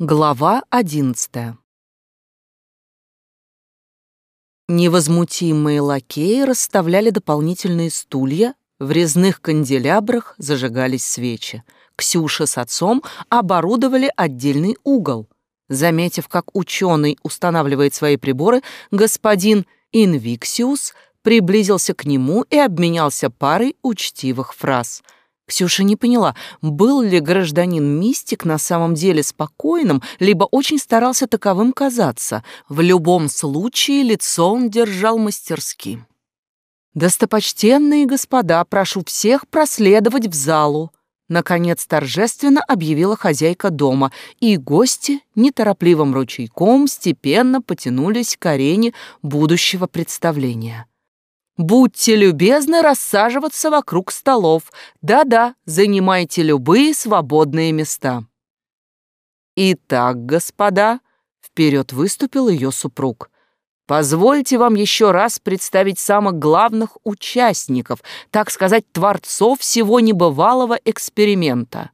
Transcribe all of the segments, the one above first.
Глава одиннадцатая Невозмутимые лакеи расставляли дополнительные стулья, в резных канделябрах зажигались свечи. Ксюша с отцом оборудовали отдельный угол. Заметив, как ученый устанавливает свои приборы, господин Инвиксиус приблизился к нему и обменялся парой учтивых фраз — Ксюша не поняла, был ли гражданин-мистик на самом деле спокойным, либо очень старался таковым казаться. В любом случае лицо он держал мастерски. «Достопочтенные господа, прошу всех проследовать в залу», Наконец торжественно объявила хозяйка дома, и гости неторопливым ручейком степенно потянулись к арене будущего представления. Будьте любезны рассаживаться вокруг столов. Да-да, занимайте любые свободные места. Итак, господа, вперед выступил ее супруг. Позвольте вам еще раз представить самых главных участников, так сказать, творцов всего небывалого эксперимента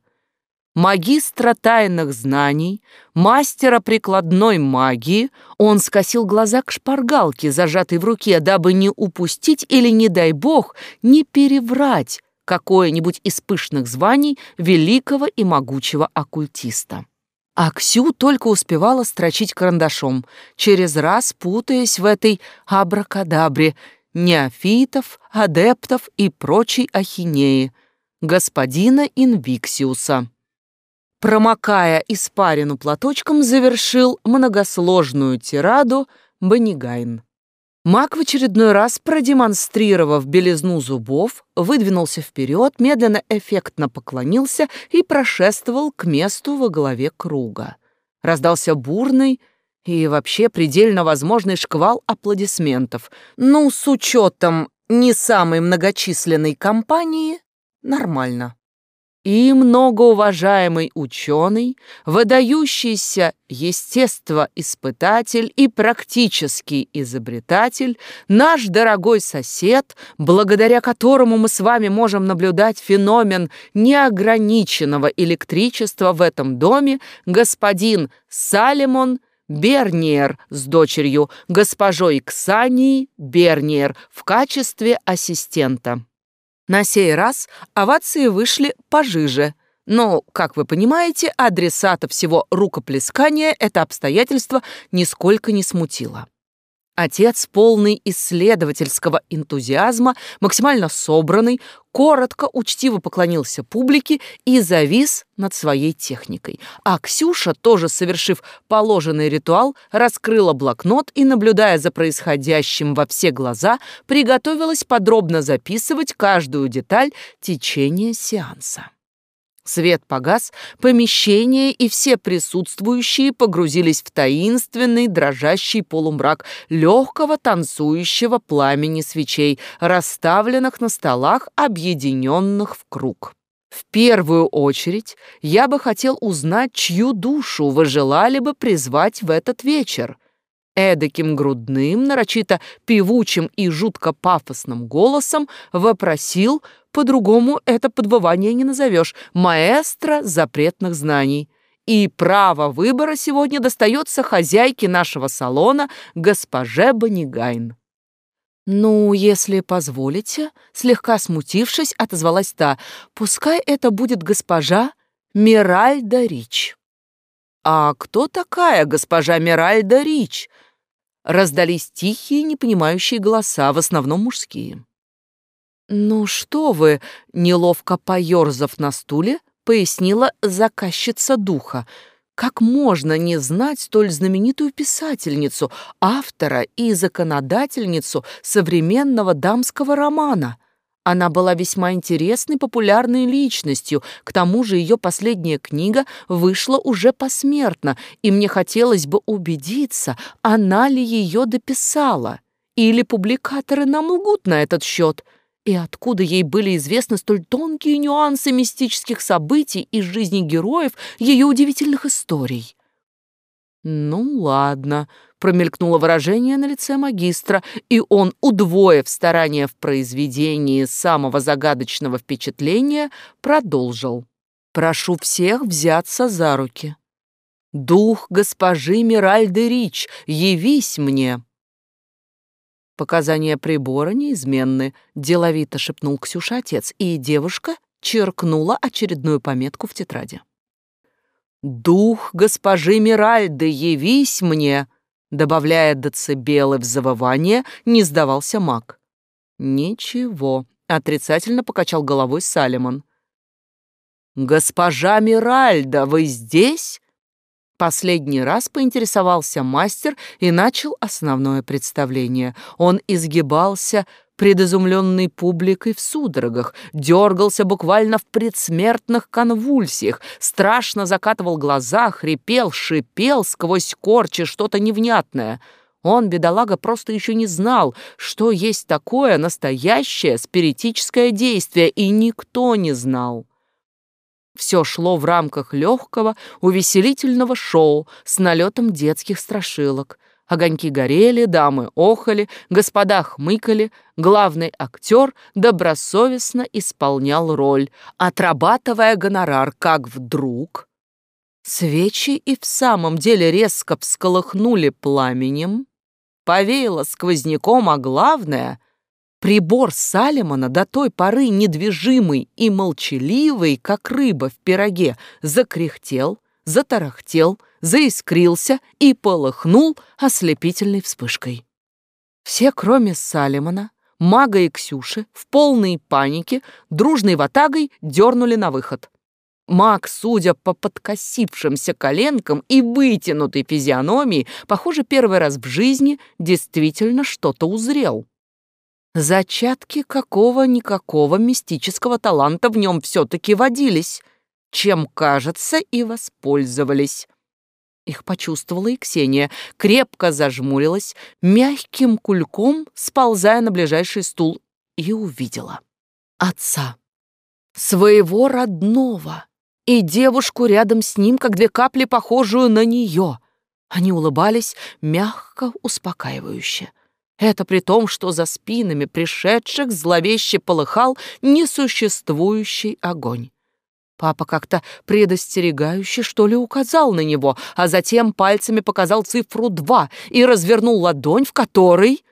магистра тайных знаний, мастера прикладной магии, он скосил глаза к шпаргалке, зажатой в руке, дабы не упустить или, не дай бог, не переврать какое-нибудь из пышных званий великого и могучего оккультиста. А Ксю только успевала строчить карандашом, через раз путаясь в этой абракадабре неофитов, адептов и прочей ахинеи господина Инвиксиуса промокая испарину платочком, завершил многосложную тираду Банигайн. Маг в очередной раз, продемонстрировав белизну зубов, выдвинулся вперед, медленно эффектно поклонился и прошествовал к месту во главе круга. Раздался бурный и вообще предельно возможный шквал аплодисментов. Ну, с учетом не самой многочисленной компании, нормально и многоуважаемый ученый, выдающийся естествоиспытатель и практический изобретатель, наш дорогой сосед, благодаря которому мы с вами можем наблюдать феномен неограниченного электричества в этом доме, господин Салемон Берниер с дочерью, госпожой Ксанией Берниер в качестве ассистента. На сей раз овации вышли пожиже, но, как вы понимаете, адресата всего рукоплескания это обстоятельство нисколько не смутило. Отец, полный исследовательского энтузиазма, максимально собранный, коротко, учтиво поклонился публике и завис над своей техникой. А Ксюша, тоже совершив положенный ритуал, раскрыла блокнот и, наблюдая за происходящим во все глаза, приготовилась подробно записывать каждую деталь течения сеанса. Свет погас, помещение и все присутствующие погрузились в таинственный дрожащий полумрак легкого танцующего пламени свечей, расставленных на столах, объединенных в круг. В первую очередь я бы хотел узнать, чью душу вы желали бы призвать в этот вечер. Эдаким грудным, нарочито певучим и жутко пафосным голосом вопросил по-другому это подвывание не назовешь. Маэстро запретных знаний. И право выбора сегодня достается хозяйке нашего салона, госпоже Банигайн. «Ну, если позволите», — слегка смутившись, отозвалась та, «пускай это будет госпожа Миральда Рич». «А кто такая госпожа Миральда Рич?» Раздались тихие, непонимающие голоса, в основном мужские. «Ну что вы!» — неловко поёрзав на стуле, пояснила заказчица духа. «Как можно не знать столь знаменитую писательницу, автора и законодательницу современного дамского романа?» Она была весьма интересной, популярной личностью, к тому же ее последняя книга вышла уже посмертно, и мне хотелось бы убедиться, она ли ее дописала. Или публикаторы нам лгут на этот счет — и откуда ей были известны столь тонкие нюансы мистических событий из жизни героев ее удивительных историй? «Ну ладно», — промелькнуло выражение на лице магистра, и он, удвоив старания в произведении самого загадочного впечатления, продолжил. «Прошу всех взяться за руки. Дух госпожи Миральды Рич, явись мне!» Показания прибора неизменны, деловито шепнул Ксюша отец, и девушка черкнула очередную пометку в тетради. «Дух госпожи Миральды, явись мне!» Добавляя децибелы в завывание, не сдавался маг. «Ничего», — отрицательно покачал головой Салимон. «Госпожа Миральда, вы здесь?» Последний раз поинтересовался мастер и начал основное представление. Он изгибался пред изумленной публикой в судорогах, дергался буквально в предсмертных конвульсиях, страшно закатывал глаза, хрипел, шипел сквозь корчи что-то невнятное. Он, бедолага, просто еще не знал, что есть такое настоящее спиритическое действие, и никто не знал. Все шло в рамках легкого, увеселительного шоу с налетом детских страшилок. Огоньки горели, дамы охали, господа хмыкали, главный актер добросовестно исполнял роль, отрабатывая гонорар, как вдруг... Свечи и в самом деле резко всколыхнули пламенем, повеяло сквозняком, а главное — Прибор Салемона, до той поры недвижимый и молчаливый, как рыба в пироге, закряхтел, затарахтел, заискрился и полыхнул ослепительной вспышкой. Все, кроме Салемона, мага и Ксюши, в полной панике, дружной ватагой дернули на выход. Маг, судя по подкосившимся коленкам и вытянутой физиономии, похоже, первый раз в жизни действительно что-то узрел. Зачатки какого-никакого мистического таланта в нем все-таки водились, чем, кажется, и воспользовались. Их почувствовала и Ксения, крепко зажмурилась, мягким кульком сползая на ближайший стул, и увидела отца, своего родного, и девушку рядом с ним, как две капли, похожую на нее. Они улыбались мягко, успокаивающе. Это при том, что за спинами пришедших зловеще полыхал несуществующий огонь. Папа как-то предостерегающе, что ли, указал на него, а затем пальцами показал цифру два и развернул ладонь, в которой...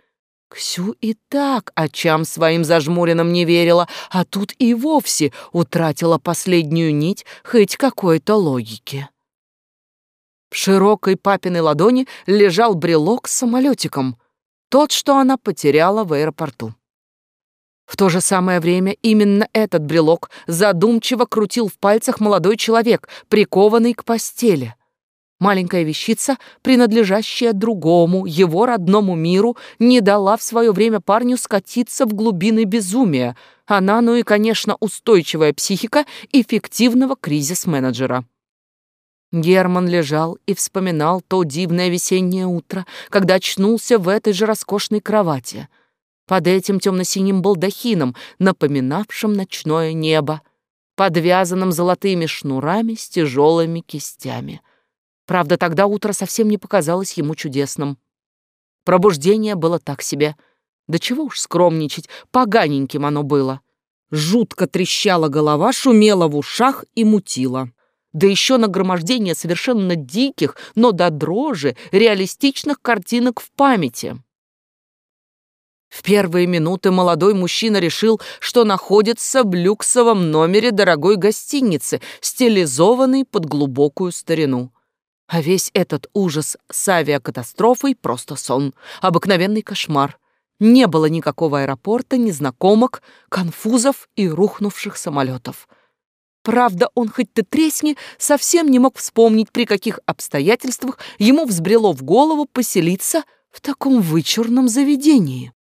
Ксю и так очам своим зажмуренным не верила, а тут и вовсе утратила последнюю нить хоть какой-то логики. В широкой папиной ладони лежал брелок с самолетиком — тот, что она потеряла в аэропорту. В то же самое время именно этот брелок задумчиво крутил в пальцах молодой человек, прикованный к постели. Маленькая вещица, принадлежащая другому, его родному миру, не дала в свое время парню скатиться в глубины безумия. Она, ну и, конечно, устойчивая психика эффективного кризис-менеджера. Герман лежал и вспоминал то дивное весеннее утро, когда очнулся в этой же роскошной кровати. Под этим темно-синим балдахином, напоминавшим ночное небо, подвязанным золотыми шнурами с тяжелыми кистями. Правда, тогда утро совсем не показалось ему чудесным. Пробуждение было так себе. Да чего уж скромничать, поганеньким оно было. Жутко трещала голова, шумела в ушах и мутила да еще нагромождение совершенно диких, но до дрожи реалистичных картинок в памяти. В первые минуты молодой мужчина решил, что находится в люксовом номере дорогой гостиницы, стилизованной под глубокую старину. А весь этот ужас с авиакатастрофой — просто сон, обыкновенный кошмар. Не было никакого аэропорта, незнакомок, конфузов и рухнувших самолетов. Правда, он хоть ты тресни, совсем не мог вспомнить, при каких обстоятельствах ему взбрело в голову поселиться в таком вычурном заведении.